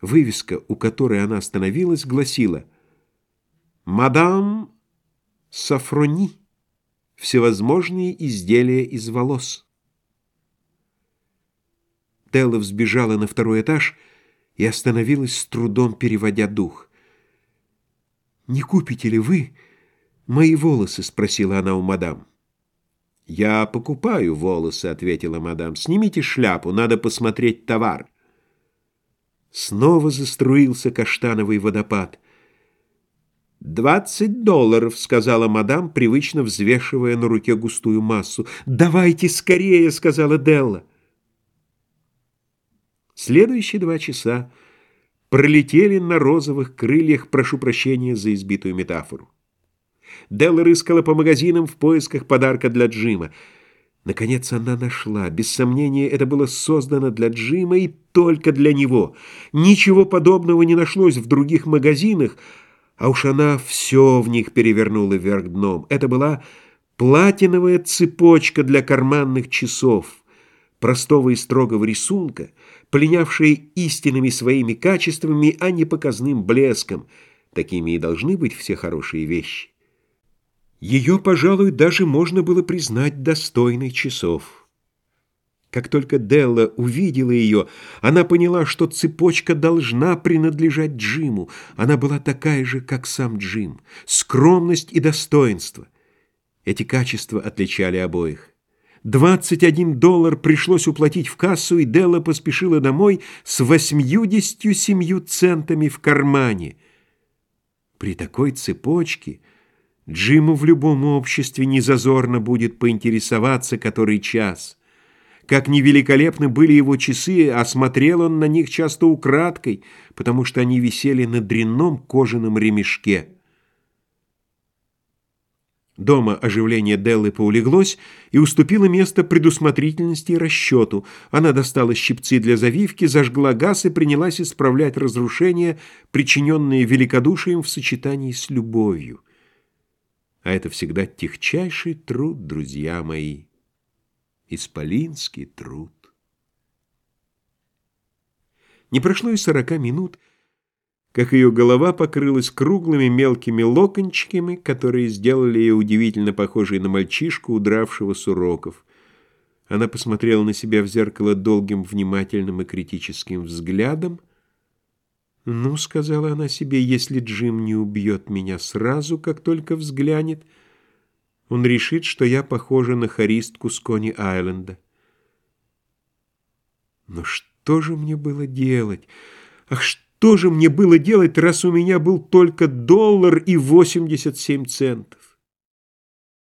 Вывеска, у которой она остановилась, гласила «Мадам Сафрони. Всевозможные изделия из волос». Делла взбежала на второй этаж и остановилась с трудом, переводя дух. «Не купите ли вы мои волосы?» — спросила она у мадам. «Я покупаю волосы», — ответила мадам. «Снимите шляпу, надо посмотреть товар». Снова заструился каштановый водопад. «Двадцать долларов», — сказала мадам, привычно взвешивая на руке густую массу. «Давайте скорее», — сказала Делла. Следующие два часа пролетели на розовых крыльях, прошу прощения за избитую метафору. Делла рыскала по магазинам в поисках подарка для Джима. Наконец она нашла. Без сомнения, это было создано для Джима и только для него. Ничего подобного не нашлось в других магазинах, а уж она все в них перевернула вверх дном. Это была платиновая цепочка для карманных часов, простого и строгого рисунка, пленявшая истинными своими качествами, а не показным блеском. Такими и должны быть все хорошие вещи. Ее, пожалуй, даже можно было признать достойной часов. Как только Делла увидела ее, она поняла, что цепочка должна принадлежать Джиму. Она была такая же, как сам Джим. Скромность и достоинство. Эти качества отличали обоих. 21 доллар пришлось уплатить в кассу, и Делла поспешила домой с 87 центами в кармане. При такой цепочке... Джиму в любом обществе незазорно будет поинтересоваться, который час. Как невеликолепны были его часы, осмотрел он на них часто украдкой, потому что они висели на дрянном кожаном ремешке. Дома оживление Деллы поулеглось и уступило место предусмотрительности и расчету. Она достала щипцы для завивки, зажгла газ и принялась исправлять разрушения, причиненные великодушием в сочетании с любовью. А это всегда техчайший труд, друзья мои, исполинский труд. Не прошло и сорока минут, как ее голова покрылась круглыми мелкими локончиками, которые сделали ее удивительно похожей на мальчишку, удравшего с уроков. Она посмотрела на себя в зеркало долгим, внимательным и критическим взглядом, «Ну, — сказала она себе, — если Джим не убьет меня сразу, как только взглянет, он решит, что я похожа на хористку с Кони-Айленда. Но что же мне было делать? Ах, что же мне было делать, раз у меня был только доллар и восемьдесят семь центов?